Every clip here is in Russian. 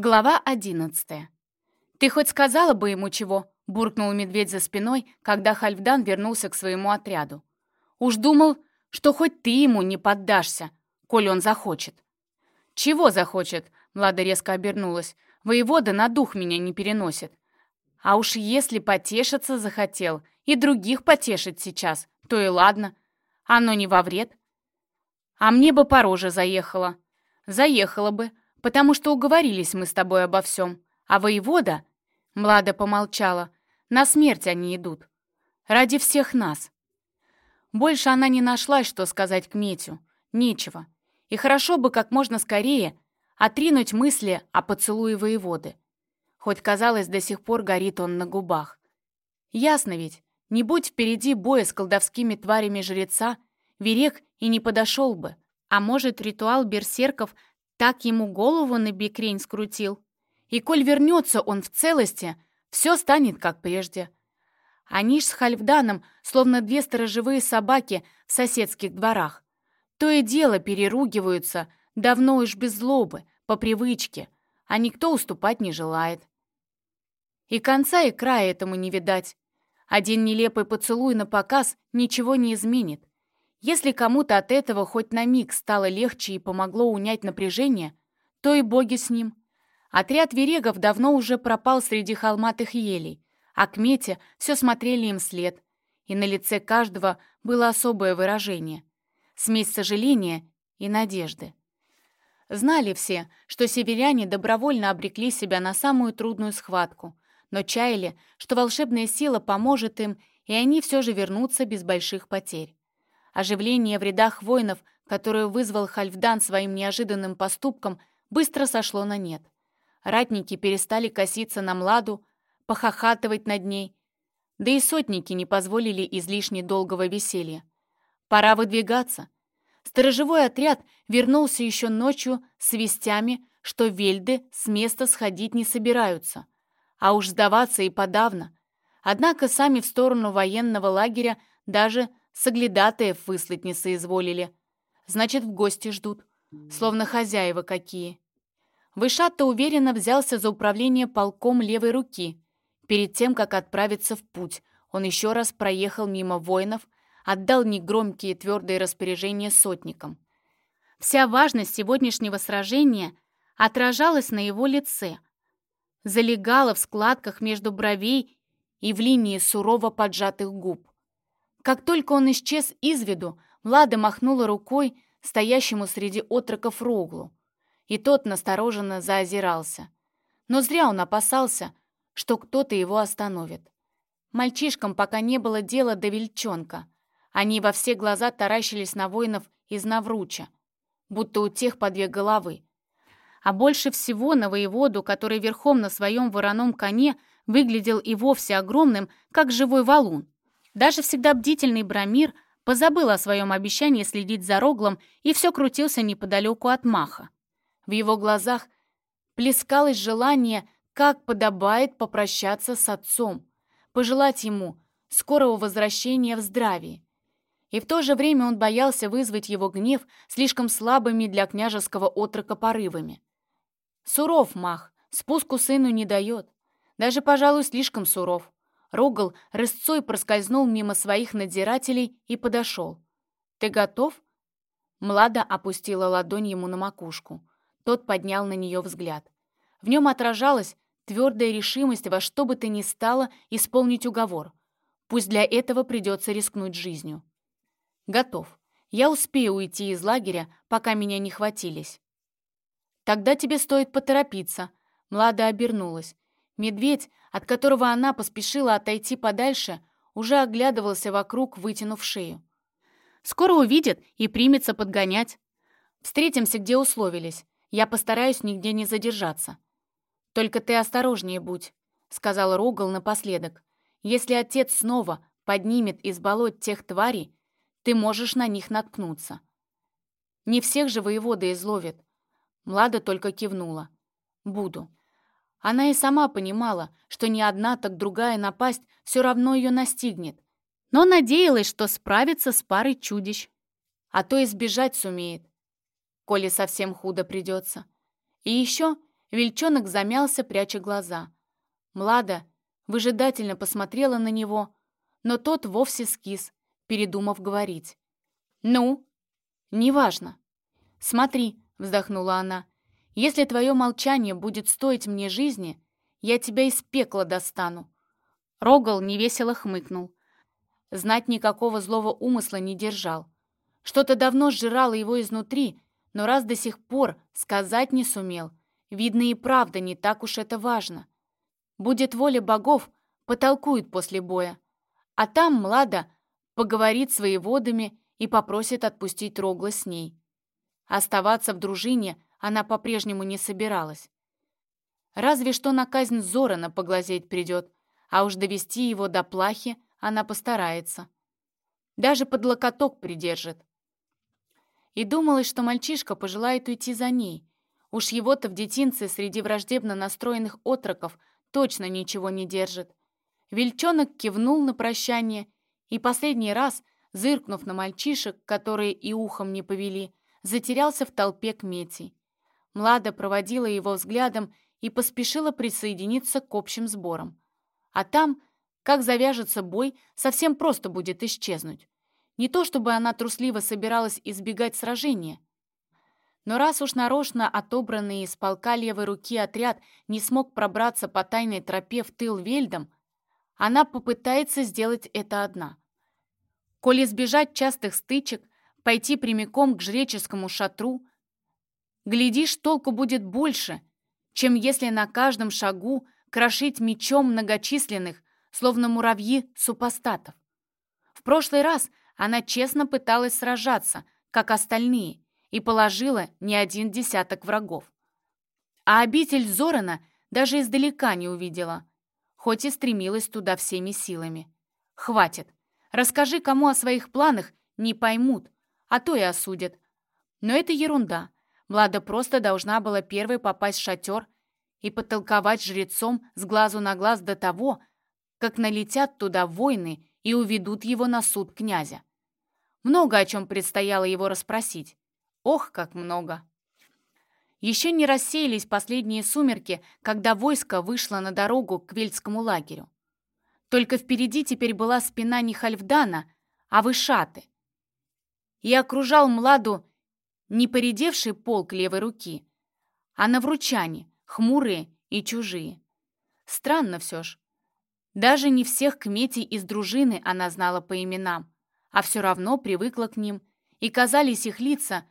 Глава одиннадцатая. «Ты хоть сказала бы ему чего?» — буркнул медведь за спиной, когда Хальфдан вернулся к своему отряду. «Уж думал, что хоть ты ему не поддашься, коль он захочет». «Чего захочет?» — Млада резко обернулась. «Воевода на дух меня не переносит. А уж если потешиться захотел и других потешить сейчас, то и ладно. Оно не во вред. А мне бы по роже заехало. Заехало бы, потому что уговорились мы с тобой обо всем. А воевода...» Млада помолчала. «На смерть они идут. Ради всех нас». Больше она не нашла, что сказать к Метю. Нечего. И хорошо бы как можно скорее отринуть мысли о поцелуе воеводы. Хоть, казалось, до сих пор горит он на губах. Ясно ведь, не будь впереди боя с колдовскими тварями жреца, Верек и не подошел бы. А может, ритуал берсерков так ему голову на бекрень скрутил. И коль вернется он в целости, все станет как прежде. Они ж с Хальфданом, словно две сторожевые собаки в соседских дворах. То и дело переругиваются, давно уж без злобы, по привычке, а никто уступать не желает. И конца и края этому не видать. Один нелепый поцелуй на показ ничего не изменит. Если кому-то от этого хоть на миг стало легче и помогло унять напряжение, то и боги с ним. Отряд верегов давно уже пропал среди холматых елей, а к мете все смотрели им след, и на лице каждого было особое выражение — смесь сожаления и надежды. Знали все, что северяне добровольно обрекли себя на самую трудную схватку, но чаяли, что волшебная сила поможет им, и они все же вернутся без больших потерь. Оживление в рядах воинов, которое вызвал Хальфдан своим неожиданным поступком, быстро сошло на нет. Ратники перестали коситься на Младу, похохатывать над ней, да и сотники не позволили излишне долгого веселья. Пора выдвигаться. Сторожевой отряд вернулся еще ночью с вестями, что вельды с места сходить не собираются, а уж сдаваться и подавно. Однако сами в сторону военного лагеря даже Соглядатаев выслать не соизволили. Значит, в гости ждут. Словно хозяева какие. Вышат-то уверенно взялся за управление полком левой руки. Перед тем, как отправиться в путь, он еще раз проехал мимо воинов, отдал негромкие твердые распоряжения сотникам. Вся важность сегодняшнего сражения отражалась на его лице. Залегала в складках между бровей и в линии сурово поджатых губ. Как только он исчез из виду, Влада махнула рукой стоящему среди отроков Роглу, и тот настороженно заозирался. Но зря он опасался, что кто-то его остановит. Мальчишкам пока не было дела до Вельчонка. Они во все глаза таращились на воинов из Навруча, будто у тех по две головы. А больше всего на воеводу, который верхом на своем вороном коне выглядел и вовсе огромным, как живой валун. Даже всегда бдительный Брамир позабыл о своем обещании следить за Роглом и все крутился неподалеку от Маха. В его глазах плескалось желание, как подобает попрощаться с отцом, пожелать ему скорого возвращения в здравии. И в то же время он боялся вызвать его гнев слишком слабыми для княжеского отрока порывами. Суров Мах, спуску сыну не дает. Даже, пожалуй, слишком суров. Рогал рысцой проскользнул мимо своих надзирателей и подошел. «Ты готов?» Млада опустила ладонь ему на макушку. Тот поднял на нее взгляд. В нем отражалась твердая решимость во что бы то ни стало исполнить уговор. Пусть для этого придется рискнуть жизнью. «Готов. Я успею уйти из лагеря, пока меня не хватились». «Тогда тебе стоит поторопиться», — Млада обернулась. Медведь, от которого она поспешила отойти подальше, уже оглядывался вокруг, вытянув шею. «Скоро увидит и примется подгонять. Встретимся, где условились. Я постараюсь нигде не задержаться. Только ты осторожнее будь», — сказал Рогал напоследок. «Если отец снова поднимет из болот тех тварей, ты можешь на них наткнуться. Не всех же воеводы изловят». Млада только кивнула. «Буду». Она и сама понимала, что ни одна, так другая напасть все равно ее настигнет, но надеялась, что справится с парой чудищ. А то избежать сумеет, коли совсем худо придется. И еще Вельчонок замялся, пряча глаза. Млада выжидательно посмотрела на него, но тот вовсе скис, передумав говорить. «Ну?» «Неважно». «Смотри», — вздохнула она, — «если твое молчание будет стоить мне жизни, я тебя из пекла достану». Рогал невесело хмыкнул. Знать никакого злого умысла не держал. Что-то давно сжирало его изнутри, но раз до сих пор сказать не сумел, видно и правда не так уж это важно. Будет воля богов, потолкует после боя. А там Млада поговорит с воеводами и попросит отпустить Рогла с ней. Оставаться в дружине она по-прежнему не собиралась. Разве что на казнь Зорана поглазеть придет, а уж довести его до плахи она постарается. Даже под локоток придержит. И думалось, что мальчишка пожелает уйти за ней. Уж его-то в детинце среди враждебно настроенных отроков точно ничего не держит. Вельчонок кивнул на прощание и последний раз, зыркнув на мальчишек, которые и ухом не повели, затерялся в толпе к Мети. Млада проводила его взглядом и поспешила присоединиться к общим сборам. А там как завяжется бой, совсем просто будет исчезнуть. Не то чтобы она трусливо собиралась избегать сражения. Но раз уж нарочно отобранный из полка левой руки отряд не смог пробраться по тайной тропе в тыл Вельдам, она попытается сделать это одна. Коли избежать частых стычек, пойти прямиком к жреческому шатру, глядишь, толку будет больше, чем если на каждом шагу крошить мечом многочисленных, словно муравьи супостатов. В прошлый раз она честно пыталась сражаться, как остальные, и положила не один десяток врагов. А обитель Зорана даже издалека не увидела, хоть и стремилась туда всеми силами. Хватит. Расскажи, кому о своих планах не поймут, а то и осудят. Но это ерунда. Влада просто должна была первой попасть в шатер и потолковать жрецом с глазу на глаз до того, как налетят туда воины и уведут его на суд князя. Много о чем предстояло его расспросить. Ох, как много! Еще не рассеялись последние сумерки, когда войско вышло на дорогу к Вельскому лагерю. Только впереди теперь была спина не Хальфдана, а Вышаты. И окружал Младу не поредевший полк левой руки, а навручане, хмурые и чужие. Странно все ж. Даже не всех кметей из дружины она знала по именам, а все равно привыкла к ним, и казались их лица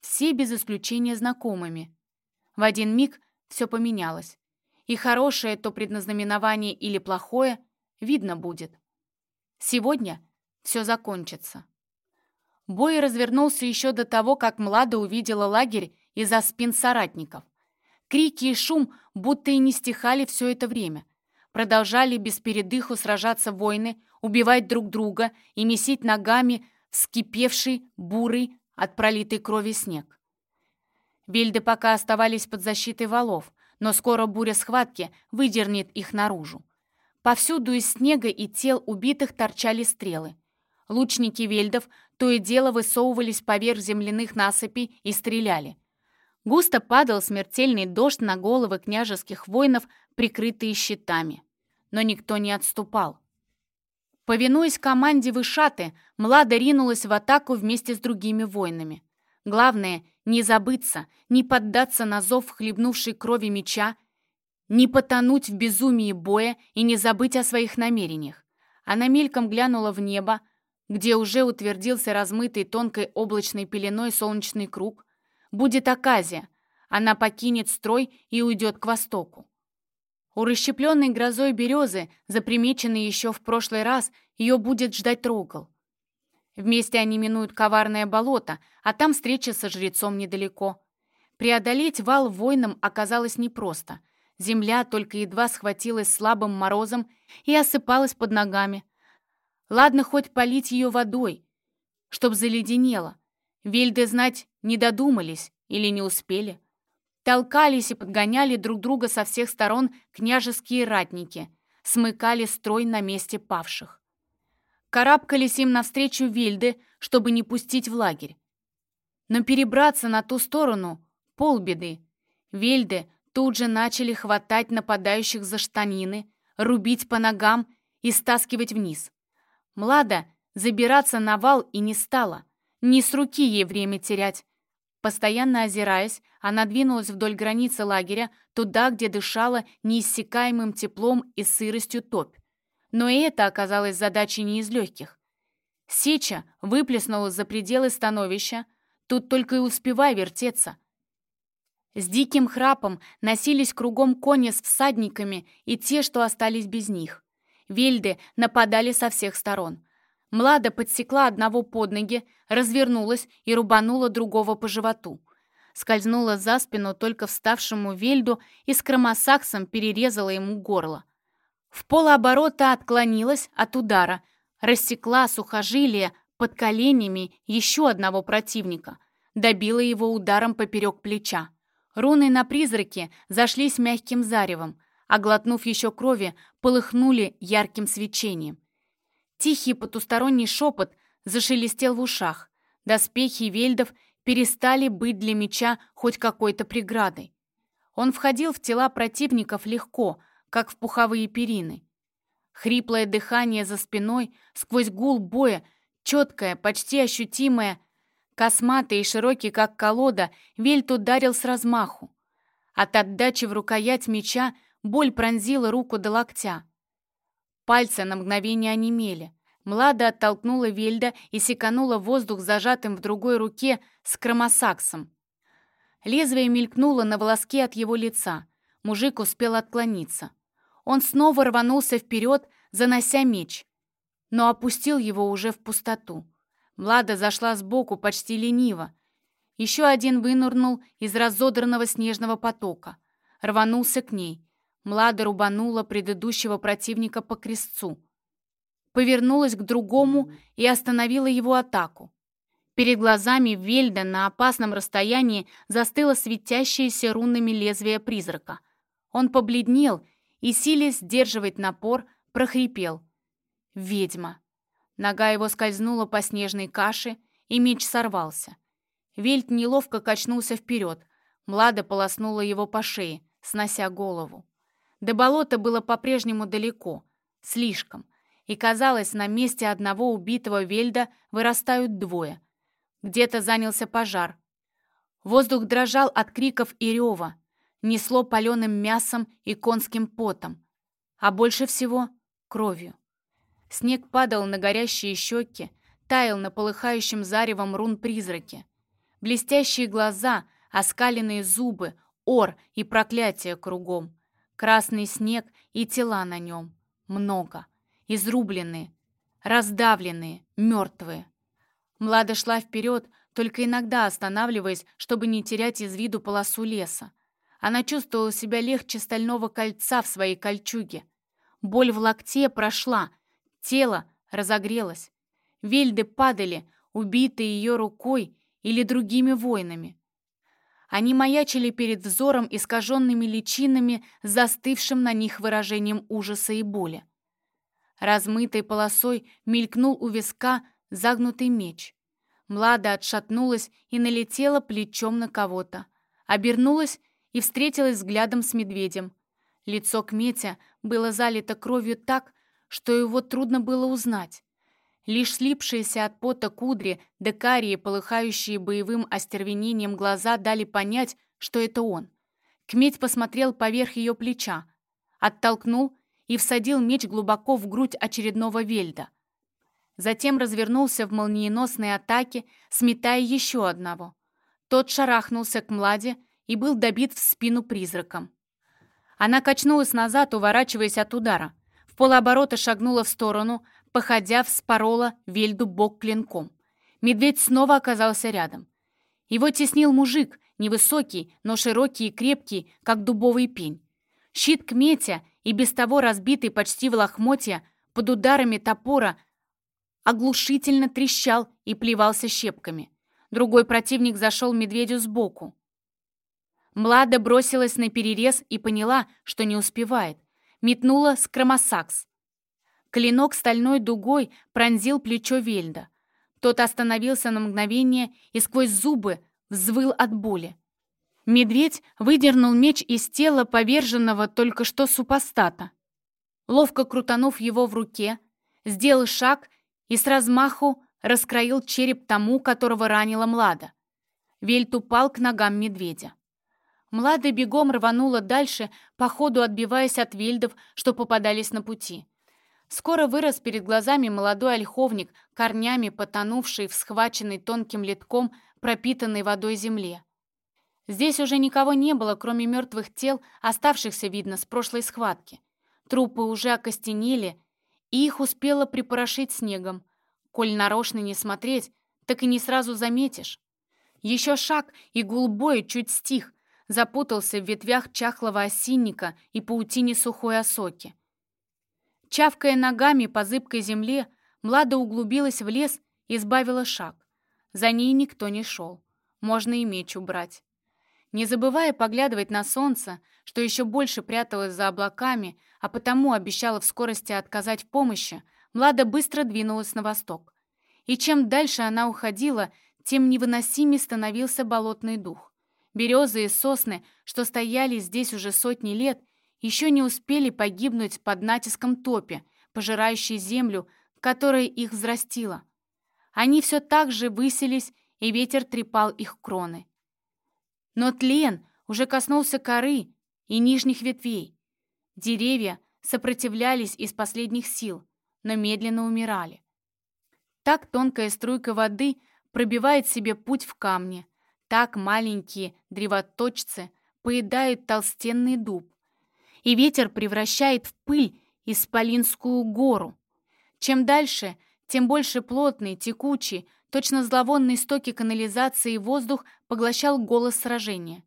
все без исключения знакомыми. В один миг все поменялось, и хорошее то предназнаменование или плохое видно будет. Сегодня все закончится. Бой развернулся еще до того, как Млада увидела лагерь из-за спин соратников. Крики и шум будто и не стихали все это время — Продолжали без передыху сражаться воины, убивать друг друга и месить ногами вскипевший, бурый от пролитой крови снег. Вельды пока оставались под защитой валов, но скоро буря схватки выдернет их наружу. Повсюду из снега и тел убитых торчали стрелы. Лучники вельдов то и дело высовывались поверх земляных насыпей и стреляли. Густо падал смертельный дождь на головы княжеских воинов, прикрытые щитами но никто не отступал. Повинуясь команде Вышаты, Млада ринулась в атаку вместе с другими воинами. Главное — не забыться, не поддаться на зов хлебнувшей крови меча, не потонуть в безумии боя и не забыть о своих намерениях. Она мельком глянула в небо, где уже утвердился размытый тонкой облачной пеленой солнечный круг. Будет оказия. Она покинет строй и уйдет к востоку. У расщепленной грозой березы, запримеченной еще в прошлый раз, ее будет ждать Рогал. Вместе они минуют коварное болото, а там встреча со жрецом недалеко. Преодолеть вал воинам оказалось непросто. Земля только едва схватилась слабым морозом и осыпалась под ногами. Ладно хоть полить ее водой, чтоб заледенело. Вельды знать не додумались или не успели. Толкались и подгоняли друг друга со всех сторон княжеские ратники, смыкали строй на месте павших. Карабкались им навстречу вильды, чтобы не пустить в лагерь. Но перебраться на ту сторону — полбеды. Вельды тут же начали хватать нападающих за штанины, рубить по ногам и стаскивать вниз. Млада забираться на вал и не стала. Не с руки ей время терять. Постоянно озираясь, она двинулась вдоль границы лагеря, туда, где дышала неиссякаемым теплом и сыростью топь. Но и это оказалось задачей не из легких. Сеча выплеснулась за пределы становища, тут только и успевай вертеться. С диким храпом носились кругом кони с всадниками и те, что остались без них. Вельды нападали со всех сторон. Млада подсекла одного под ноги, развернулась и рубанула другого по животу. Скользнула за спину только вставшему Вельду и с кромосаксом перерезала ему горло. В полоборота отклонилась от удара, рассекла сухожилие под коленями еще одного противника, добила его ударом поперек плеча. Руны на призраке зашлись мягким заревом, а глотнув еще крови, полыхнули ярким свечением. Тихий потусторонний шепот зашелестел в ушах. Доспехи вельдов перестали быть для меча хоть какой-то преградой. Он входил в тела противников легко, как в пуховые перины. Хриплое дыхание за спиной, сквозь гул боя, четкое, почти ощутимое, косматый и широкий, как колода, Вельт ударил с размаху. От отдачи в рукоять меча боль пронзила руку до локтя. Пальцы на мгновение онемели. Млада оттолкнула Вельда и секанула воздух зажатым в другой руке с кромосаксом. Лезвие мелькнуло на волоске от его лица. Мужик успел отклониться. Он снова рванулся вперед, занося меч, но опустил его уже в пустоту. Млада зашла сбоку почти лениво. Еще один вынурнул из разодранного снежного потока. Рванулся к ней. Млада рубанула предыдущего противника по крестцу. Повернулась к другому и остановила его атаку. Перед глазами Вельда на опасном расстоянии застыло светящееся рунами лезвие призрака. Он побледнел и, силясь сдерживать напор, прохрипел. «Ведьма!» Нога его скользнула по снежной каше, и меч сорвался. Вельд неловко качнулся вперед. Млада полоснула его по шее, снося голову. До болота было по-прежнему далеко, слишком, и казалось, на месте одного убитого Вельда вырастают двое. Где-то занялся пожар. Воздух дрожал от криков и рева, несло паленым мясом и конским потом, а больше всего — кровью. Снег падал на горящие щеки, таял на полыхающем заревом рун призраки. Блестящие глаза, оскаленные зубы, ор и проклятие кругом — Красный снег и тела на нем. Много. Изрубленные, раздавленные, мертвые. Млада шла вперед, только иногда останавливаясь, чтобы не терять из виду полосу леса. Она чувствовала себя легче стального кольца в своей кольчуге. Боль в локте прошла, тело разогрелось. Вельды падали, убитые ее рукой или другими воинами. Они маячили перед взором искаженными личинами, застывшим на них выражением ужаса и боли. Размытой полосой мелькнул у виска загнутый меч. Млада отшатнулась и налетела плечом на кого-то. Обернулась и встретилась взглядом с медведем. Лицо Кметя было залито кровью так, что его трудно было узнать. Лишь слипшиеся от пота кудри, декарии, полыхающие боевым остервенением глаза дали понять, что это он. Кметь посмотрел поверх ее плеча, оттолкнул и всадил меч глубоко в грудь очередного вельда. Затем развернулся в молниеносной атаке, сметая еще одного. Тот шарахнулся к Младе и был добит в спину призраком. Она качнулась назад, уворачиваясь от удара. В полоборота шагнула в сторону, походя, вспорола Вельду бок клинком. Медведь снова оказался рядом. Его теснил мужик, невысокий, но широкий и крепкий, как дубовый пень. Щит Кметя и без того разбитый почти в лохмотья под ударами топора оглушительно трещал и плевался щепками. Другой противник зашел медведю сбоку. Млада бросилась на перерез и поняла, что не успевает. Метнула скромосакс. Клинок стальной дугой пронзил плечо Вельда. Тот остановился на мгновение и сквозь зубы взвыл от боли. Медведь выдернул меч из тела поверженного только что супостата. Ловко крутанув его в руке, сделал шаг и с размаху раскроил череп тому, которого ранила Млада. Вельт упал к ногам медведя. Млада бегом рванула дальше, по ходу отбиваясь от вельдов, что попадались на пути. Скоро вырос перед глазами молодой ольховник, корнями потонувший в схваченной тонким литком, пропитанной водой земле. Здесь уже никого не было, кроме мертвых тел, оставшихся, видно, с прошлой схватки. Трупы уже окостенели, и их успело припорошить снегом. Коль нарочно не смотреть, так и не сразу заметишь. Еще шаг, и гул боя чуть стих, запутался в ветвях чахлого осинника и паутине сухой осоки. Чавкая ногами по зыбкой земле, Млада углубилась в лес и сбавила шаг. За ней никто не шел. Можно и меч убрать. Не забывая поглядывать на солнце, что еще больше пряталось за облаками, а потому обещала в скорости отказать в помощи, Млада быстро двинулась на восток. И чем дальше она уходила, тем невыносимее становился болотный дух. Березы и сосны, что стояли здесь уже сотни лет, еще не успели погибнуть под натиском топи, пожирающей землю, которая их взрастила. Они все так же высились, и ветер трепал их кроны. Но тлен уже коснулся коры и нижних ветвей. Деревья сопротивлялись из последних сил, но медленно умирали. Так тонкая струйка воды пробивает себе путь в камне, так маленькие древоточцы поедают толстенный дуб, и ветер превращает в пыль Исполинскую гору. Чем дальше, тем больше плотный, текучий, Точно зловонные стоки канализации воздух поглощал голос сражения.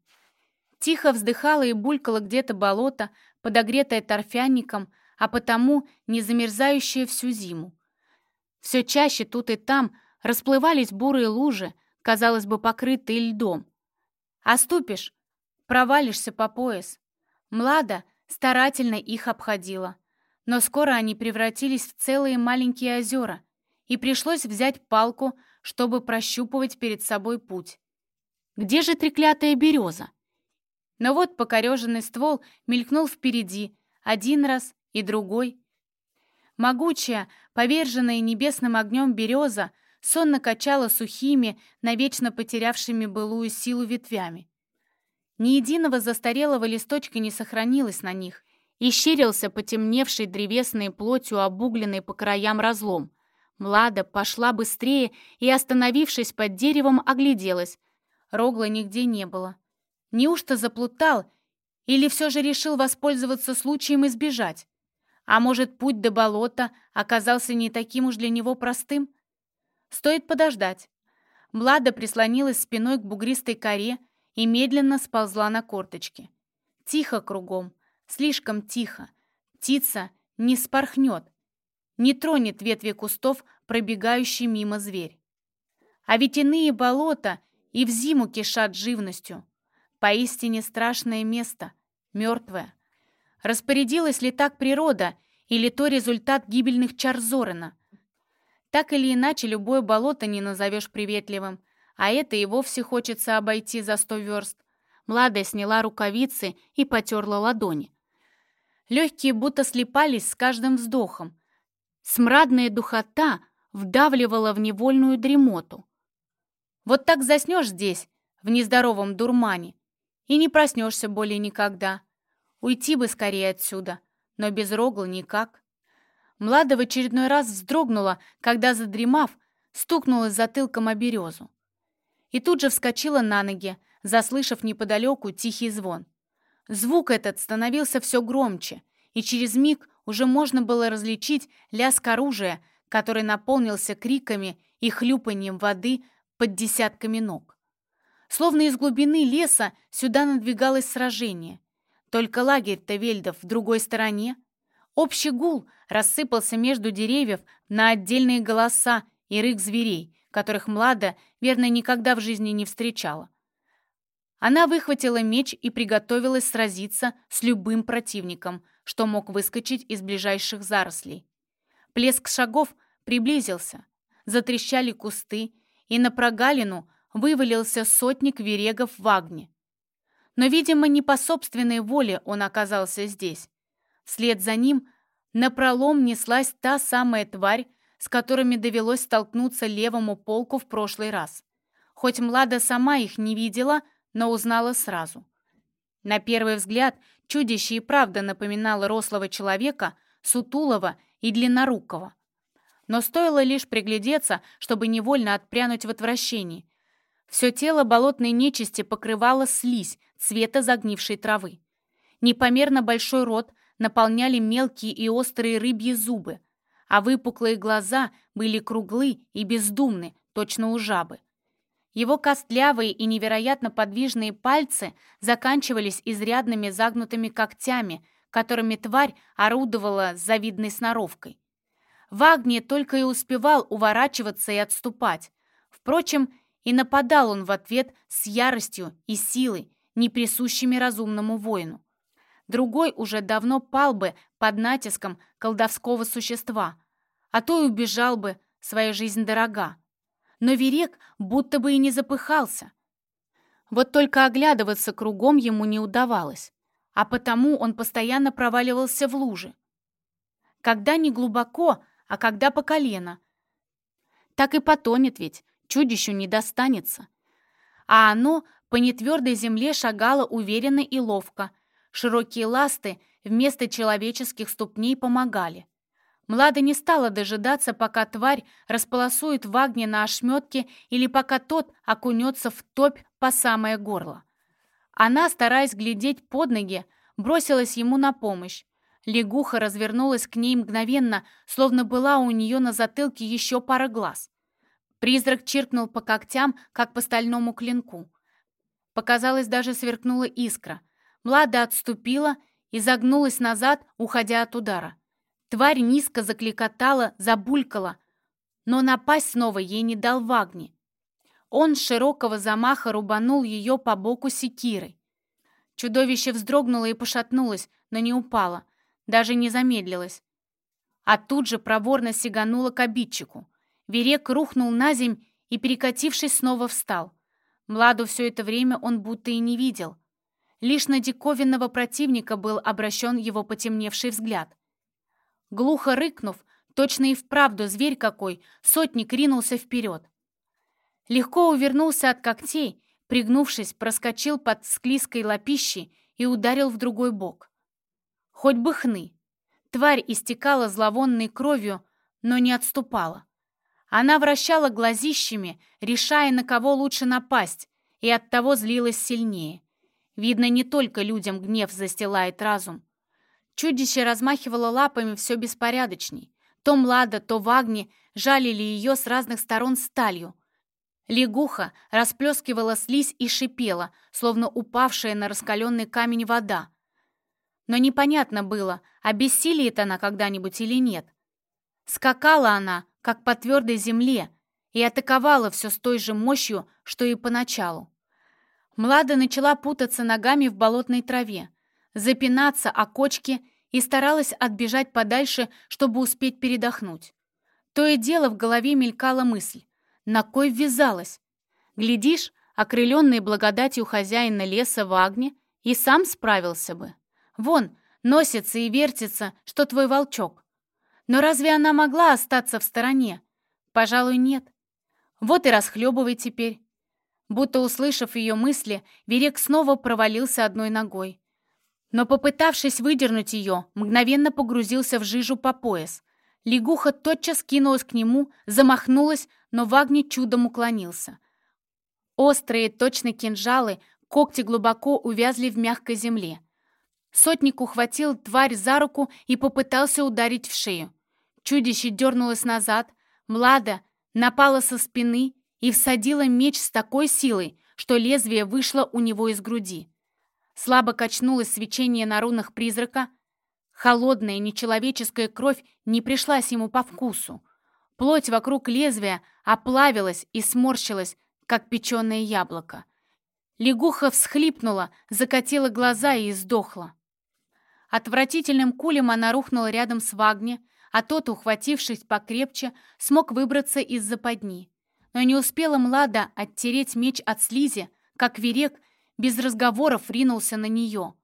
Тихо вздыхало и булькало где-то болото, подогретое торфяником, а потому не замерзающее всю зиму. Все чаще тут и там расплывались бурые лужи, казалось бы, покрытые льдом. Оступишь, провалишься по пояс. Млада старательно их обходила, но скоро они превратились в целые маленькие озера, и пришлось взять палку, чтобы прощупывать перед собой путь. Где же треклятая береза? Но вот покореженный ствол мелькнул впереди, один раз и другой. Могучая, поверженная небесным огнем береза, сонно качала сухими, навечно потерявшими былую силу ветвями. Ни единого застарелого листочка не сохранилось на них, и щерился потемневший древесной плотью обугленный по краям разлом. Млада пошла быстрее и, остановившись под деревом, огляделась. Рогла нигде не было. Неужто заплутал или все же решил воспользоваться случаем и сбежать? А может, путь до болота оказался не таким уж для него простым? Стоит подождать. Млада прислонилась спиной к бугристой коре и медленно сползла на корточки. Тихо кругом, слишком тихо. Птица не спорхнет, не тронет ветви кустов пробегающий мимо зверь. А ведь иные болота и в зиму кишат живностью. Поистине страшное место, мертвое. Распорядилась ли так природа, или то результат гибельных чар Зорена? Так или иначе, любое болото не назовешь приветливым, а это и вовсе хочется обойти за сто верст. Младая сняла рукавицы и потерла ладони. Легкие будто слепались с каждым вздохом, Смрадная духота вдавливала в невольную дремоту. Вот так заснешь здесь, в нездоровом дурмане, и не проснешься более никогда. Уйти бы скорее отсюда, но без рогла никак. Млада в очередной раз вздрогнула, когда, задремав, стукнулась затылком о березу. И тут же вскочила на ноги, заслышав неподалеку тихий звон. Звук этот становился все громче, и через миг уже можно было различить лязг оружия, который наполнился криками и хлюпанием воды под десятками ног. Словно из глубины леса сюда надвигалось сражение. Только лагерь Тавельдов в другой стороне. Общий гул рассыпался между деревьев на отдельные голоса и рык зверей, которых Млада, верно, никогда в жизни не встречала. Она выхватила меч и приготовилась сразиться с любым противником — что мог выскочить из ближайших зарослей. Плеск шагов приблизился, затрещали кусты, и на прогалину вывалился сотник верегов в агне. Но, видимо, не по собственной воле он оказался здесь. Вслед за ним напролом неслась та самая тварь, с которыми довелось столкнуться левому полку в прошлый раз. Хоть Млада сама их не видела, но узнала сразу. На первый взгляд чудище и правда напоминало рослого человека, сутулого и длиннорукого. Но стоило лишь приглядеться, чтобы невольно отпрянуть в отвращении. Все тело болотной нечисти покрывало слизь цвета загнившей травы. Непомерно большой рот наполняли мелкие и острые рыбьи зубы, а выпуклые глаза были круглы и бездумны, точно у жабы. Его костлявые и невероятно подвижные пальцы заканчивались изрядными загнутыми когтями, которыми тварь орудовала с завидной сноровкой. Вагни только и успевал уворачиваться и отступать. Впрочем, и нападал он в ответ с яростью и силой, не присущими разумному воину. Другой уже давно пал бы под натиском колдовского существа, а то и убежал бы, своя жизнь дорога но Верек будто бы и не запыхался. Вот только оглядываться кругом ему не удавалось, а потому он постоянно проваливался в лужи. Когда не глубоко, а когда по колено. Так и потонет ведь, чудищу не достанется. А оно по нетвердой земле шагало уверенно и ловко. Широкие ласты вместо человеческих ступней помогали. Млада не стала дожидаться, пока тварь располосует в огне на ошметке или пока тот окунется в топь по самое горло. Она, стараясь глядеть под ноги, бросилась ему на помощь. Лягуха развернулась к ней мгновенно, словно была у нее на затылке еще пара глаз. Призрак чиркнул по когтям, как по стальному клинку. Показалось, даже сверкнула искра. Млада отступила и загнулась назад, уходя от удара. Тварь низко закликотала, забулькала, но напасть снова ей не дал Вагни. Он с широкого замаха рубанул ее по боку секирой. Чудовище вздрогнуло и пошатнулось, но не упало, даже не замедлилось. А тут же проворно сигануло к обидчику. Верек рухнул на земь и, перекатившись, снова встал. Младу все это время он будто и не видел. Лишь на диковинного противника был обращен его потемневший взгляд. Глухо рыкнув, точно и вправду зверь какой, сотник ринулся вперед. Легко увернулся от когтей, пригнувшись, проскочил под склизкой лапищей и ударил в другой бок. Хоть бы хны. Тварь истекала зловонной кровью, но не отступала. Она вращала глазищами, решая, на кого лучше напасть, и оттого злилась сильнее. Видно, не только людям гнев застилает разум. Чудище размахивало лапами все беспорядочней. То Млада, то Вагни жалили ее с разных сторон сталью. Лягуха расплескивала слизь и шипела, словно упавшая на раскаленный камень вода. Но непонятно было, обессилиет она когда-нибудь или нет. Скакала она, как по твердой земле, и атаковала все с той же мощью, что и поначалу. Млада начала путаться ногами в болотной траве запинаться о кочке и старалась отбежать подальше, чтобы успеть передохнуть. То и дело в голове мелькала мысль. На кой ввязалась? Глядишь, окрыленный благодатью хозяина леса в огне, и сам справился бы. Вон, носится и вертится, что твой волчок. Но разве она могла остаться в стороне? Пожалуй, нет. Вот и расхлебывай теперь. Будто услышав ее мысли, Верек снова провалился одной ногой но, попытавшись выдернуть ее, мгновенно погрузился в жижу по пояс. Лягуха тотчас кинулась к нему, замахнулась, но Вагни чудом уклонился. Острые, точно кинжалы, когти глубоко увязли в мягкой земле. Сотник ухватил тварь за руку и попытался ударить в шею. Чудище дернулось назад, Млада напала со спины и всадила меч с такой силой, что лезвие вышло у него из груди. Слабо качнулось свечение на рунах призрака. Холодная нечеловеческая кровь не пришлась ему по вкусу. Плоть вокруг лезвия оплавилась и сморщилась, как печеное яблоко. Лягуха всхлипнула, закатила глаза и сдохла. Отвратительным кулем она рухнула рядом с Вагне, а тот, ухватившись покрепче, смог выбраться из западни. Но не успела Млада оттереть меч от слизи, как Верек без разговоров ринулся на нее.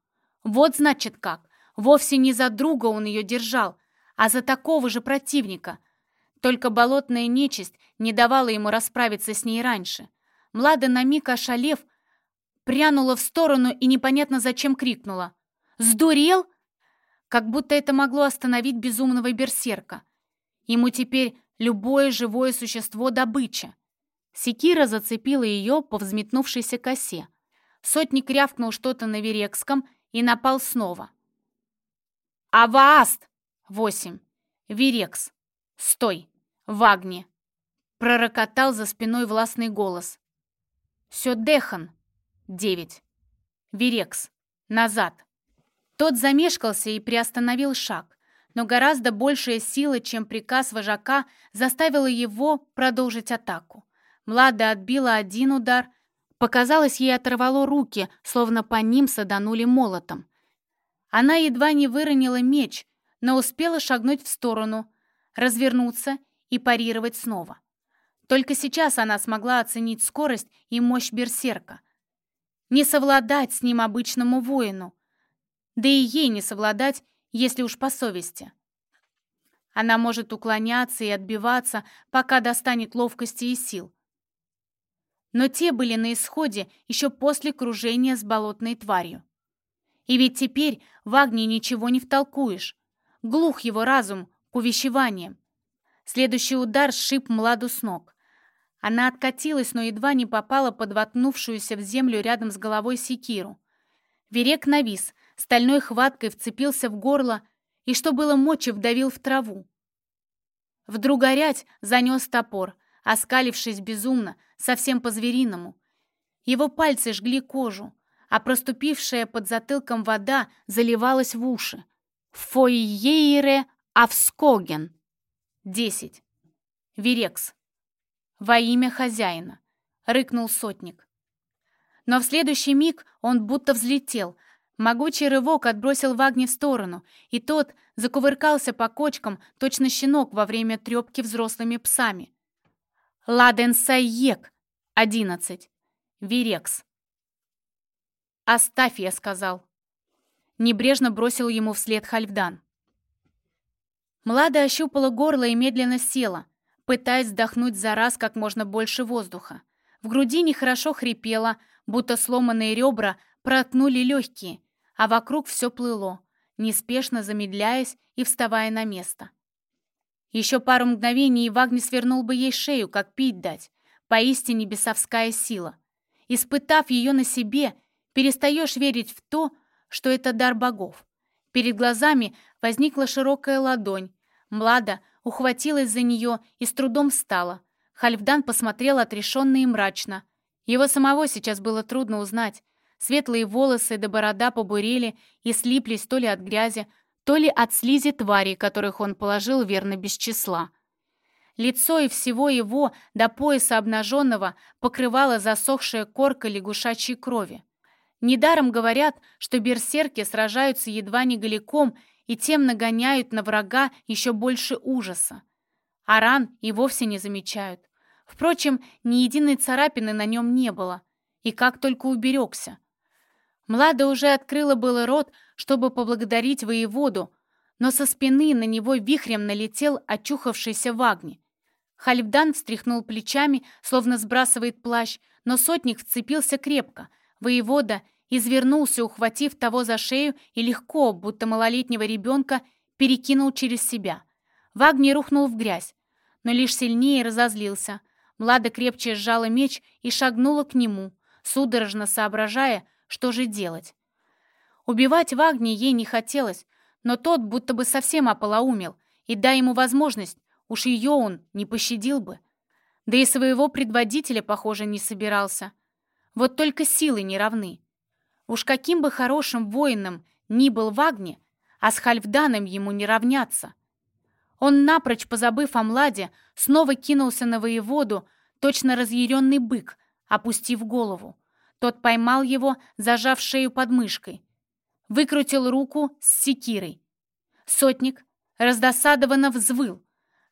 Вот значит как. Вовсе не за друга он ее держал, а за такого же противника. Только болотная нечисть не давала ему расправиться с ней раньше. Млада на миг ошалев, прянула в сторону и непонятно зачем крикнула. «Сдурел?» Как будто это могло остановить безумного берсерка. Ему теперь любое живое существо добыча. Секира зацепила ее по взметнувшейся косе. Сотник рявкнул что-то на верекском и напал снова. «Авааст!» Восемь. «Верекс! Стой! Вагни!» Пророкотал за спиной властный голос. «Сёдехан!» Девять. «Верекс! Назад!» Тот замешкался и приостановил шаг, но гораздо большая сила, чем приказ вожака, заставила его продолжить атаку. Млада отбила один удар. Показалось, ей оторвало руки, словно по ним саданули молотом. Она едва не выронила меч, но успела шагнуть в сторону, развернуться и парировать снова. Только сейчас она смогла оценить скорость и мощь берсерка. Не совладать с ним обычному воину, да и ей не совладать, если уж по совести. Она может уклоняться и отбиваться, пока достанет ловкости и сил но те были на исходе еще после кружения с болотной тварью. И ведь теперь в Агне ничего не втолкуешь. Глух его разум к увещеваниям. Следующий удар сшиб Младу с ног. Она откатилась, но едва не попала под воткнувшуюся в землю рядом с головой секиру. Верек навис, стальной хваткой вцепился в горло и, что было мочи, вдавил в траву. Вдруг горять занес топор, оскалившись безумно, совсем по-звериному. Его пальцы жгли кожу, а проступившая под затылком вода заливалась в уши. Фойеире Авскоген. Десять. Верекс. Во имя хозяина. Рыкнул сотник. Но в следующий миг он будто взлетел. Могучий рывок отбросил Вагни в сторону, и тот закувыркался по кочкам, точно щенок во время трепки взрослыми псами. Ладенсайек, одиннадцать. Вирекс. «Оставь», — я сказал. Небрежно бросил ему вслед Хальфдан. Млада ощупала горло и медленно села, пытаясь вдохнуть за раз как можно больше воздуха. В груди нехорошо хрипело, будто сломанные ребра проткнули легкие, а вокруг все плыло, неспешно замедляясь и вставая на место. Еще пару мгновений, и Вагни свернул бы ей шею, как пить дать. Поистине бесовская сила. Испытав ее на себе, перестаешь верить в то, что это дар богов. Перед глазами возникла широкая ладонь. Млада ухватилась за нее и с трудом встала. Хальфдан посмотрел отрешенно и мрачно. Его самого сейчас было трудно узнать. Светлые волосы до борода побурели и слиплись то ли от грязи, то ли от слизи тварей, которых он положил верно без числа. Лицо и всего его до пояса обнаженного покрывала засохшая корка лягушачьей крови. Недаром говорят, что берсерки сражаются едва не голиком и тем нагоняют на врага еще больше ужаса. А ран и вовсе не замечают. Впрочем, ни единой царапины на нем не было. И как только уберегся. Млада уже открыла было рот, чтобы поблагодарить воеводу, но со спины на него вихрем налетел очухавшийся Вагни. Хальфдан встряхнул плечами, словно сбрасывает плащ, но сотник вцепился крепко. Воевода извернулся, ухватив того за шею и легко, будто малолетнего ребенка, перекинул через себя. Вагни рухнул в грязь, но лишь сильнее разозлился. Млада крепче сжала меч и шагнула к нему, судорожно соображая, что же делать. Убивать Вагни ей не хотелось, но тот будто бы совсем ополоумел, и дай ему возможность, уж ее он не пощадил бы. Да и своего предводителя, похоже, не собирался. Вот только силы не равны. Уж каким бы хорошим воином ни был Вагни, а с Хальфданом ему не равняться. Он, напрочь позабыв о Младе, снова кинулся на воеводу, точно разъяренный бык, опустив голову. Тот поймал его, зажав шею под мышкой выкрутил руку с секирой. Сотник раздосадованно взвыл,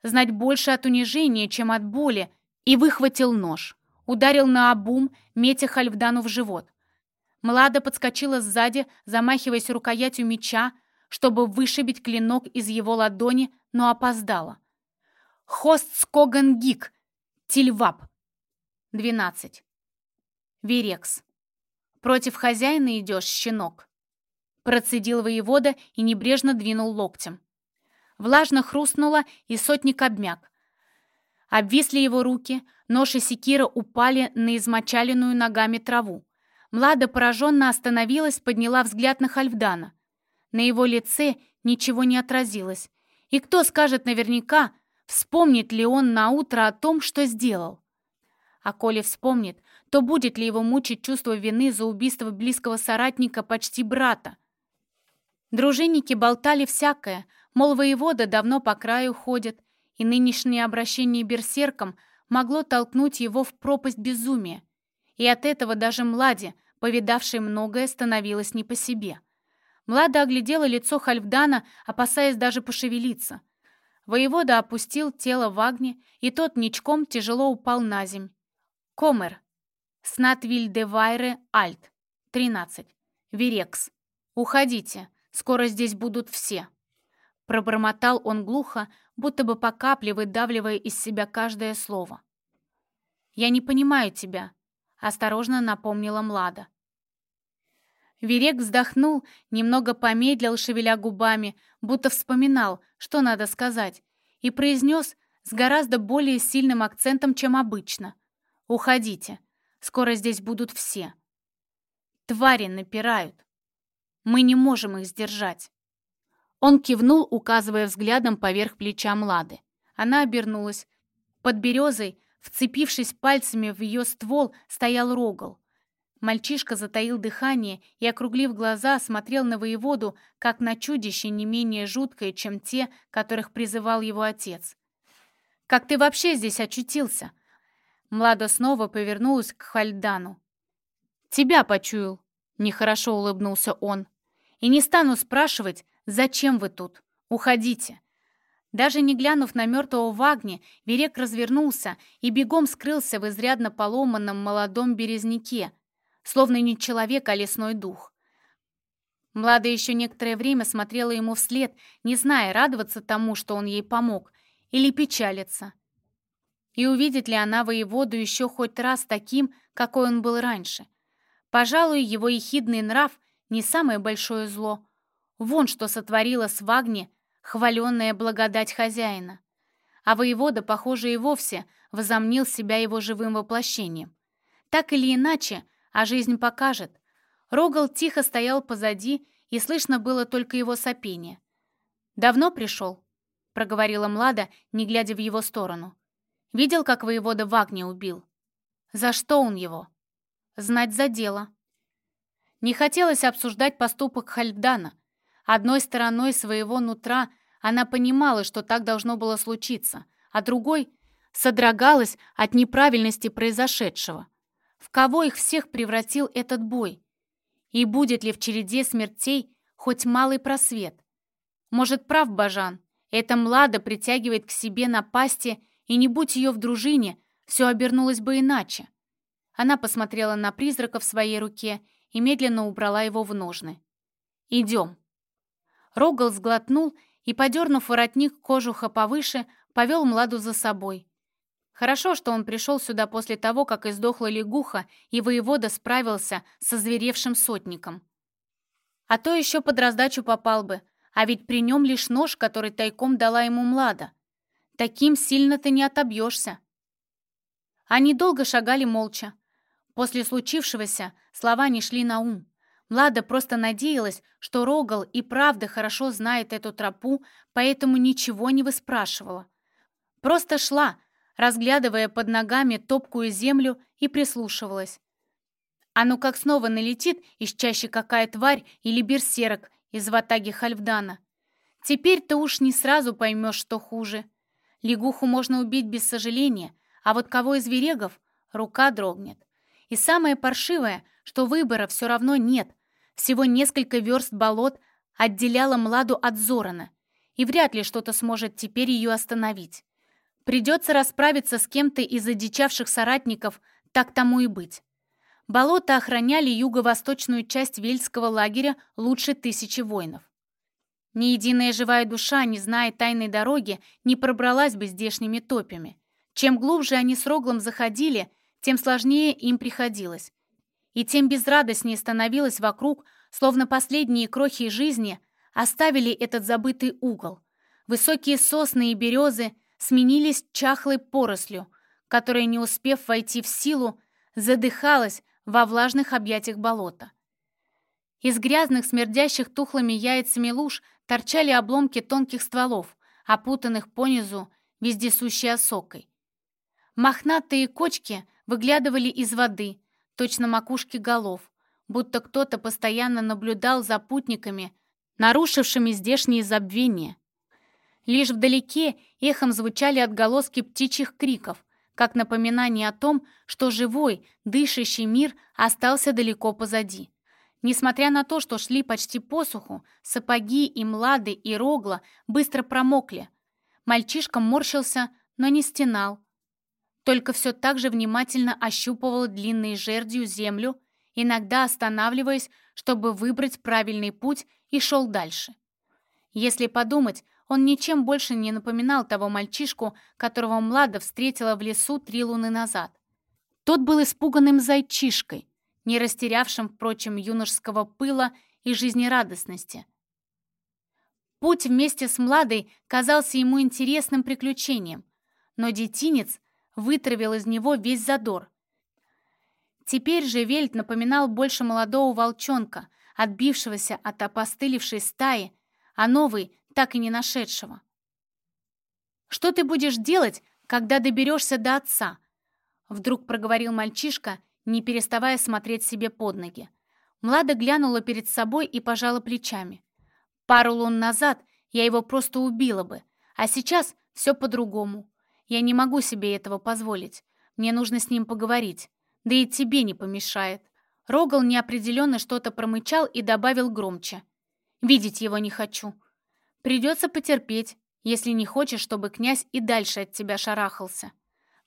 знать больше от унижения, чем от боли, и выхватил нож. Ударил на обум, метя Хальфдану в живот. Млада подскочила сзади, замахиваясь рукоятью меча, чтобы вышибить клинок из его ладони, но опоздала. Хост Скоган Гик. Тильвап. 12. Верекс. Против хозяина идешь, щенок. Процедил воевода и небрежно двинул локтем. Влажно хрустнуло, и сотник обмяк. Обвисли его руки, нож и секира упали на измочаленную ногами траву. Млада пораженно остановилась, подняла взгляд на Хальфдана. На его лице ничего не отразилось. И кто скажет наверняка, вспомнит ли он на утро о том, что сделал? А коли вспомнит, то будет ли его мучить чувство вины за убийство близкого соратника, почти брата? Дружинники болтали всякое, мол, воевода давно по краю ходит, и нынешнее обращение берсерком могло толкнуть его в пропасть безумия. И от этого даже Младе, повидавшей многое, становилось не по себе. Млада оглядела лицо Хальфдана, опасаясь даже пошевелиться. Воевода опустил тело в огне, и тот ничком тяжело упал на земь. Комер. Снатвиль де Вайре Альт. 13. Верекс. Уходите, скоро здесь будут все. Пробормотал он глухо, будто бы по капле выдавливая из себя каждое слово. «Я не понимаю тебя», — осторожно напомнила Млада. Верек вздохнул, немного помедлил, шевеля губами, будто вспоминал, что надо сказать, и произнес с гораздо более сильным акцентом, чем обычно. «Уходите, скоро здесь будут все. Твари напирают. Мы не можем их сдержать». Он кивнул, указывая взглядом поверх плеча Млады. Она обернулась. Под березой, вцепившись пальцами в ее ствол, стоял рогал. Мальчишка затаил дыхание и, округлив глаза, смотрел на воеводу, как на чудище не менее жуткое, чем те, которых призывал его отец. «Как ты вообще здесь очутился?» Млада снова повернулась к Хальдану. «Тебя почуял», — нехорошо улыбнулся он. «И не стану спрашивать, «Зачем вы тут? Уходите!» Даже не глянув на мертвого Вагни, Верек развернулся и бегом скрылся в изрядно поломанном молодом березняке, словно не человек, а лесной дух. Млада еще некоторое время смотрела ему вслед, не зная, радоваться тому, что он ей помог, или печалиться. И увидит ли она воеводу еще хоть раз таким, какой он был раньше. Пожалуй, его ехидный нрав — не самое большое зло — Вон что сотворила с Вагни хваленная благодать хозяина. А воевода, похоже, и вовсе возомнил себя его живым воплощением. Так или иначе, а жизнь покажет. Рогал тихо стоял позади, и слышно было только его сопение. «Давно пришел?» — проговорила Млада, не глядя в его сторону. «Видел, как воевода Вагни убил? За что он его?» «Знать за дело». Не хотелось обсуждать поступок Хальдана, Одной стороной своего нутра она понимала, что так должно было случиться, а другой содрогалась от неправильности произошедшего. В кого их всех превратил этот бой? И будет ли в череде смертей хоть малый просвет? Может, прав Бажан, эта Млада притягивает к себе напасти, и не будь ее в дружине, все обернулось бы иначе. Она посмотрела на призрака в своей руке и медленно убрала его в ножны. «Идем». Рогал сглотнул и, подернув воротник кожуха повыше, повел Младу за собой. Хорошо, что он пришел сюда после того, как издохла лягуха, и воевода справился со зверевшим сотником. А то еще под раздачу попал бы, а ведь при нем лишь нож, который тайком дала ему Млада. Таким сильно ты не отобьешься. Они долго шагали молча. После случившегося слова не шли на ум. Млада просто надеялась, что Рогал и правда хорошо знает эту тропу, поэтому ничего не выспрашивала. Просто шла, разглядывая под ногами топкую землю и прислушивалась. А ну как снова налетит из чаще какая тварь или берсерок из ватаги Хальфдана. Теперь ты уж не сразу поймешь, что хуже. Лягуху можно убить без сожаления, а вот кого из верегов рука дрогнет. И самое паршивое, что выбора все равно нет — всего несколько верст болот отделяло Младу от Зорана, и вряд ли что-то сможет теперь ее остановить. Придется расправиться с кем-то из одичавших соратников, так тому и быть. Болото охраняли юго-восточную часть Вельского лагеря лучше тысячи воинов. Ни единая живая душа, не зная тайной дороги, не пробралась бы здешними топями. Чем глубже они с Роглом заходили, тем сложнее им приходилось. И тем безрадостнее становилось вокруг, словно последние крохи жизни оставили этот забытый угол. Высокие сосны и березы сменились чахлой порослью, которая, не успев войти в силу, задыхалась во влажных объятиях болота. Из грязных, смердящих тухлыми яйцами луж торчали обломки тонких стволов, опутанных понизу вездесущей осокой. Мохнатые кочки выглядывали из воды, точно макушки голов, будто кто-то постоянно наблюдал за путниками, нарушившими здешние забвения. Лишь вдалеке эхом звучали отголоски птичьих криков, как напоминание о том, что живой, дышащий мир остался далеко позади. Несмотря на то, что шли почти по суху, сапоги и млады и рогла быстро промокли. Мальчишка морщился, но не стенал. Только все так же внимательно ощупывал длинной жердью землю, иногда останавливаясь, чтобы выбрать правильный путь, и шел дальше. Если подумать, он ничем больше не напоминал того мальчишку, которого Млада встретила в лесу три луны назад. Тот был испуганным зайчишкой, не растерявшим, впрочем, юношеского пыла и жизнерадостности. Путь вместе с Младой казался ему интересным приключением, но детинец вытравил из него весь задор. Теперь же Вельт напоминал больше молодого волчонка, отбившегося от опостылевшей стаи, а новый так и не нашедшего. «Что ты будешь делать, когда доберешься до отца?» Вдруг проговорил мальчишка, не переставая смотреть себе под ноги. Млада глянула перед собой и пожала плечами. «Пару лун назад я его просто убила бы, а сейчас все по-другому. Я не могу себе этого позволить. Мне нужно с ним поговорить. Да и тебе не помешает». Рогал неопределенно что-то промычал и добавил громче. «Видеть его не хочу. Придется потерпеть, если не хочешь, чтобы князь и дальше от тебя шарахался.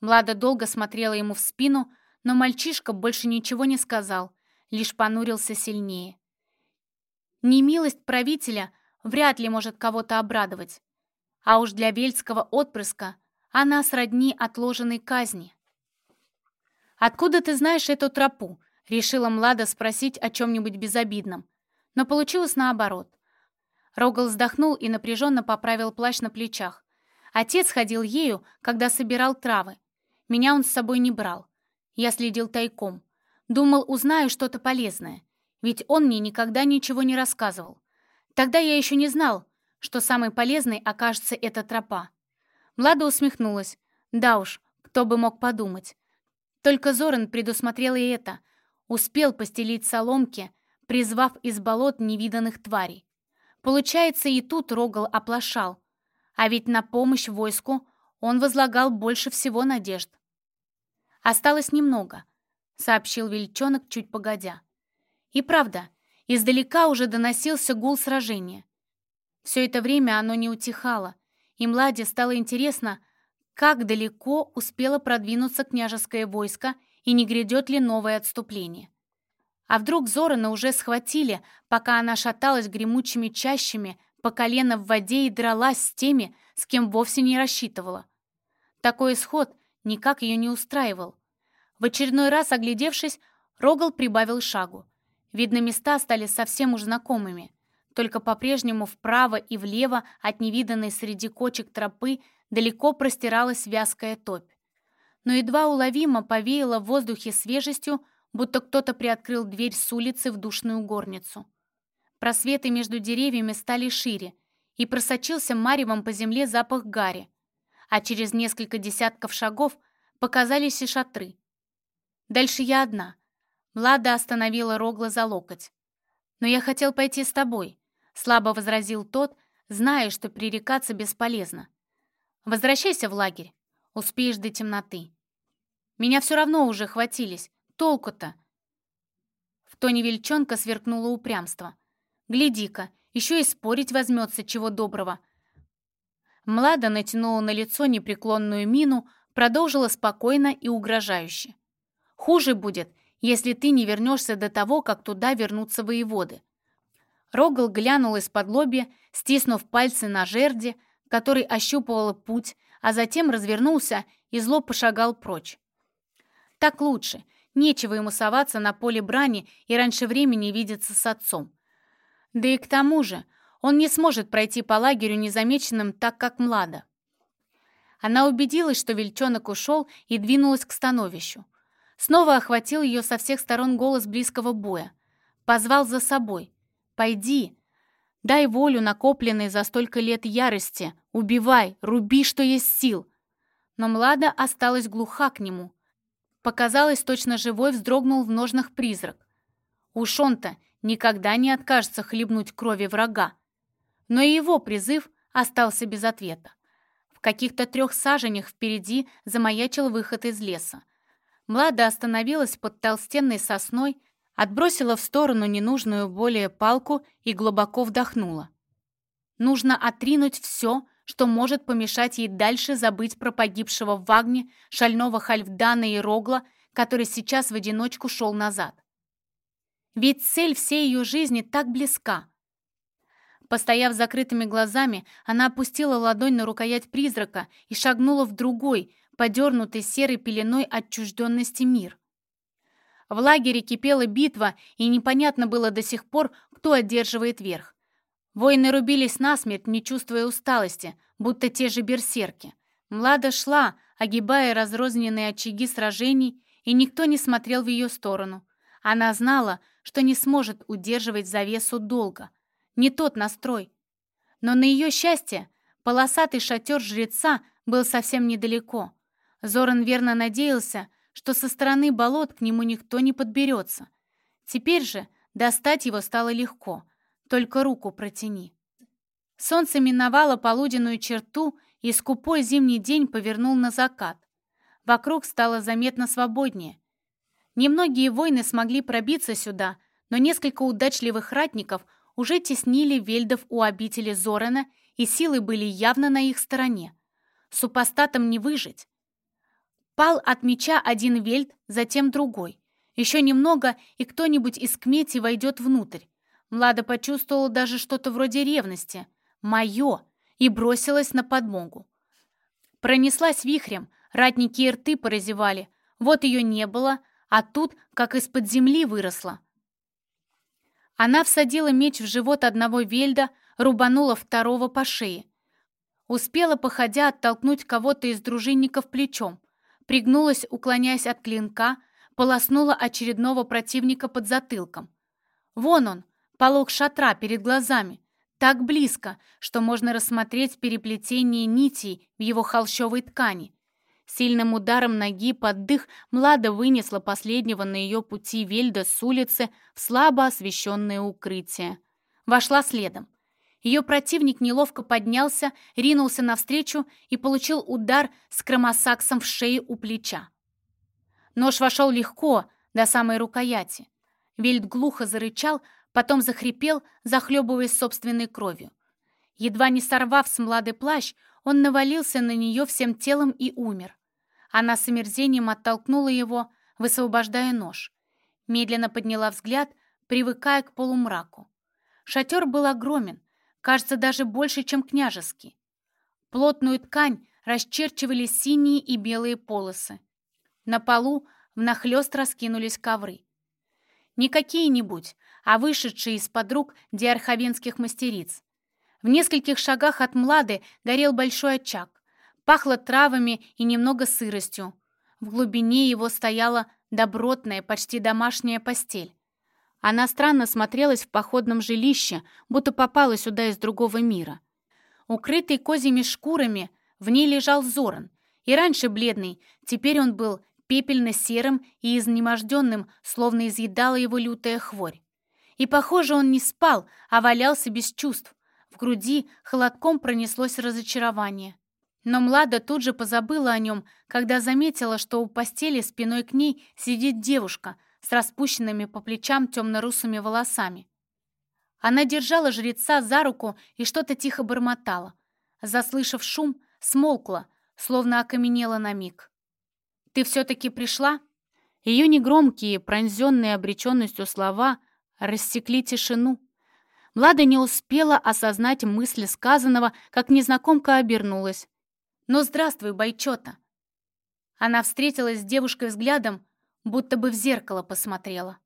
Млада долго смотрела ему в спину, но мальчишка больше ничего не сказал, лишь понурился сильнее. Немилость правителя вряд ли может кого-то обрадовать, а уж для вельского отпрыска она сродни отложенной казни. «Откуда ты знаешь эту тропу?» — решила Млада спросить о чем-нибудь безобидном. Но получилось наоборот. Рогал вздохнул и напряженно поправил плащ на плечах. Отец ходил ею, когда собирал травы. Меня он с собой не брал. Я следил тайком. Думал, узнаю что-то полезное. Ведь он мне никогда ничего не рассказывал. Тогда я еще не знал, что самой полезной окажется эта тропа. Млада усмехнулась. Да уж, кто бы мог подумать. Только Зоран предусмотрел и это. Успел постелить соломки, призвав из болот невиданных тварей. Получается, и тут Рогал оплошал. А ведь на помощь войску он возлагал больше всего надежд. «Осталось немного», — сообщил Вельчонок чуть погодя. И правда, издалека уже доносился гул сражения. Все это время оно не утихало, и Младе стало интересно, как далеко успело продвинуться княжеское войско и не грядет ли новое отступление. А вдруг Зорана уже схватили, пока она шаталась гремучими чащами по колено в воде и дралась с теми, с кем вовсе не рассчитывала. Такой исход никак ее не устраивал. В очередной раз, оглядевшись, Рогал прибавил шагу. Видно, места стали совсем уж знакомыми. Только по-прежнему вправо и влево от невиданной среди кочек тропы далеко простиралась вязкая топь. Но едва уловимо повеяло в воздухе свежестью, будто кто-то приоткрыл дверь с улицы в душную горницу. Просветы между деревьями стали шире, и просочился маревом по земле запах гари, а через несколько десятков шагов показались и шатры. Дальше я одна. Влада остановила Рогла за локоть. «Но я хотел пойти с тобой», — слабо возразил тот, зная, что пререкаться бесполезно. «Возвращайся в лагерь, успеешь до темноты. Меня все равно уже хватились, Толку-то?» В тоне Вельчонка сверкнуло упрямство. «Гляди-ка, еще и спорить возьмется чего доброго». Млада натянула на лицо непреклонную мину, продолжила спокойно и угрожающе. «Хуже будет, если ты не вернешься до того, как туда вернутся воеводы». Рогал глянул из-под лобья, стиснув пальцы на жерди, который ощупывал путь, а затем развернулся и зло пошагал прочь. Так лучше. Нечего ему соваться на поле брани и раньше времени видеться с отцом. Да и к тому же он не сможет пройти по лагерю незамеченным так, как Млада. Она убедилась, что Вельчонок ушел и двинулась к становищу. Снова охватил ее со всех сторон голос близкого боя. Позвал за собой. «Пойди, дай волю накопленной за столько лет ярости, убивай, руби, что есть сил». Но Млада осталась глуха к нему. Показалось, точно живой вздрогнул в ножнах призрак. Уж он-то никогда не откажется хлебнуть крови врага. Но и его призыв остался без ответа. В каких-то трех саженях впереди замаячил выход из леса. Млада остановилась под толстенной сосной, отбросила в сторону ненужную более палку и глубоко вдохнула. Нужно отринуть все, что может помешать ей дальше забыть про погибшего в Вагне, шального Хальфдана и Рогла, который сейчас в одиночку шел назад. Ведь цель всей ее жизни так близка. Постояв закрытыми глазами, она опустила ладонь на рукоять призрака и шагнула в другой, подернутый серой пеленой отчужденности мир. В лагере кипела битва, и непонятно было до сих пор, кто одерживает верх. Воины рубились насмерть, не чувствуя усталости, будто те же берсерки. Млада шла, огибая разрозненные очаги сражений, и никто не смотрел в ее сторону. Она знала, что не сможет удерживать завесу долго. Не тот настрой. Но на ее счастье полосатый шатер жреца был совсем недалеко. Зоран верно надеялся, что со стороны болот к нему никто не подберется. Теперь же достать его стало легко, только руку протяни. Солнце миновало полуденную черту, и скупой зимний день повернул на закат. Вокруг стало заметно свободнее. Немногие воины смогли пробиться сюда, но несколько удачливых ратников уже теснили вельдов у обители Зорена, и силы были явно на их стороне. Супостатам не выжить. Пал от меча один вельд, затем другой. Еще немного, и кто-нибудь из кмети войдет внутрь. Млада почувствовала даже что-то вроде ревности. «Мое!» и бросилась на подмогу. Пронеслась вихрем, ратники и рты поразевали. Вот ее не было, а тут, как из-под земли, выросла. Она всадила меч в живот одного вельда, рубанула второго по шее. Успела, походя, оттолкнуть кого-то из дружинников плечом пригнулась, уклоняясь от клинка, полоснула очередного противника под затылком. Вон он, полог шатра перед глазами, так близко, что можно рассмотреть переплетение нитей в его холщовой ткани. Сильным ударом ноги под дых Млада вынесла последнего на ее пути Вельда с улицы в слабо освещенное укрытие. Вошла следом. Ее противник неловко поднялся, ринулся навстречу и получил удар с кромосаксом в шее у плеча. Нож вошел легко, до самой рукояти. Вельд глухо зарычал, потом захрипел, захлебываясь собственной кровью. Едва не сорвав с младый плащ, он навалился на нее всем телом и умер. Она с омерзением оттолкнула его, высвобождая нож. Медленно подняла взгляд, привыкая к полумраку. Шатер был огромен, кажется, даже больше, чем княжеский. Плотную ткань расчерчивали синие и белые полосы. На полу внахлёст раскинулись ковры. Не какие-нибудь, а вышедшие из-под рук диарховенских мастериц. В нескольких шагах от Млады горел большой очаг. Пахло травами и немного сыростью. В глубине его стояла добротная, почти домашняя постель. Она странно смотрелась в походном жилище, будто попала сюда из другого мира. Укрытый козьими шкурами, в ней лежал Зоран. И раньше бледный, теперь он был пепельно-серым и изнеможденным, словно изъедала его лютая хворь. И, похоже, он не спал, а валялся без чувств. В груди холодком пронеслось разочарование. Но Млада тут же позабыла о нем, когда заметила, что у постели спиной к ней сидит девушка — с распущенными по плечам темно-русыми волосами. Она держала жреца за руку и что-то тихо бормотала. Заслышав шум, смолкла, словно окаменела на миг. «Ты все-таки пришла?» Ее негромкие, пронзенные обреченностью слова рассекли тишину. Влада не успела осознать мысли сказанного, как незнакомка обернулась. «Ну, здравствуй, Байчота!» Она встретилась с девушкой взглядом, будто бы в зеркало посмотрела.